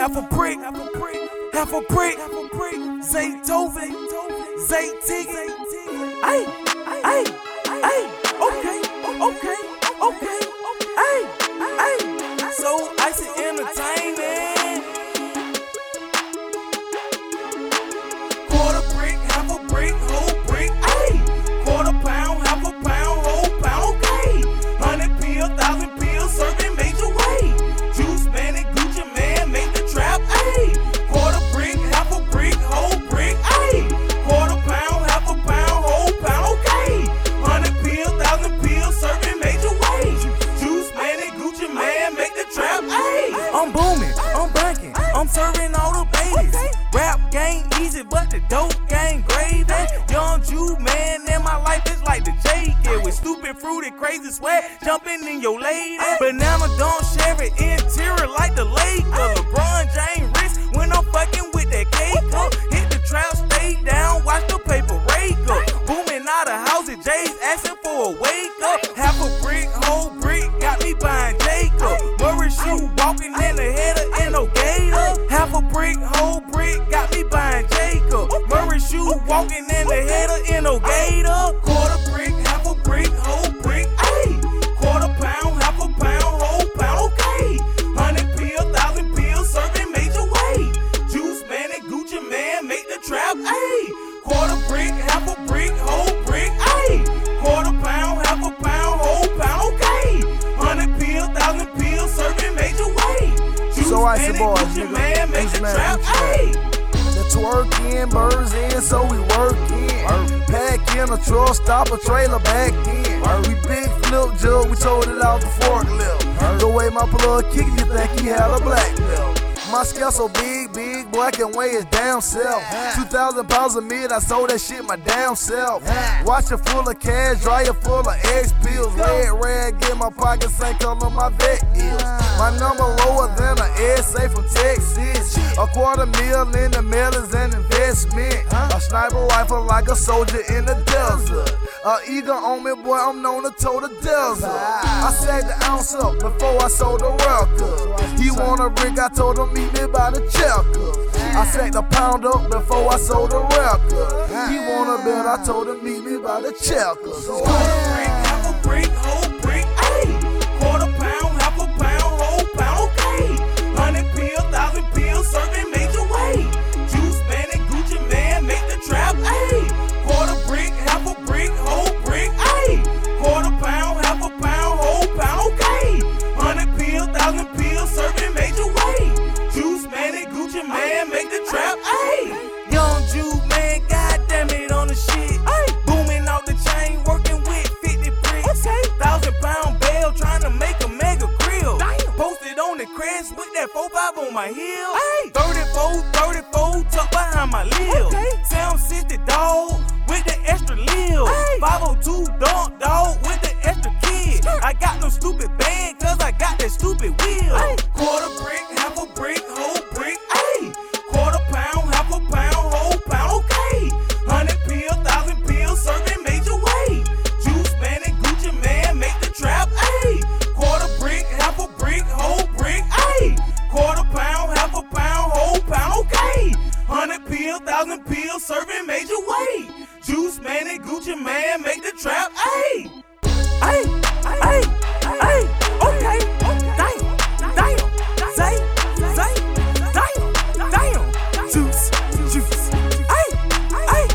half a brick, half a brick, half a brick, half a brick. Zaytoven, Zay Tiggy. Ay, ay, ay, okay, okay, I'm booming, I'm banking, I'm serving all the babies. Rap game easy, but the dope game gravy. Young Jew man, and my life is like the J kid with stupid, fruity, crazy sweat jumping in your lady. Banana don't share it in the header in no gator. Half a brick, whole brick, got me buying Jacob. Murray shoe walking in the header in no gator. Man, trap, ayy. The twerk in, birds in, so we work in. Pack in a truck, stop a trailer back in. We big flip jug, we told it out the forklift. The way my plug kick, you think he had a black belt. My scale so big, big, boy, I can weigh it down self. 2,000 pounds of meat, I sold that shit my damn self. Watch it full of cash, dryer full of X pills. Red rag in my pocket, same color my vet is. My number lower than an SA from Texas. A quarter mil in the mail is an investment. Sniper rifle like a soldier in the desert. A eagle on me, boy, I'm known to tow the desert. I sacked the ounce up before I sold the record. He want a brick, I told him meet me by the checker. I sacked the pound up before I sold the record. He want a bet, I told him meet me by the checker. Quarter brick, half a brick, whole 25 on my heel. Hey. 34, 34, tucked behind my lip. Okay. Sound 60 dog with the extra lip. Hey. 502 thousand pill, serving major way. Juice man and Gucci Mane make the trap, ayy. Ayy, ayy, ayy, okay, damn, damn, say, say, damn, damn, juice, juice, ayy, ayy,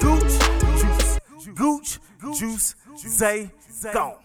gooch, juice, gooch, juice, gone, gone.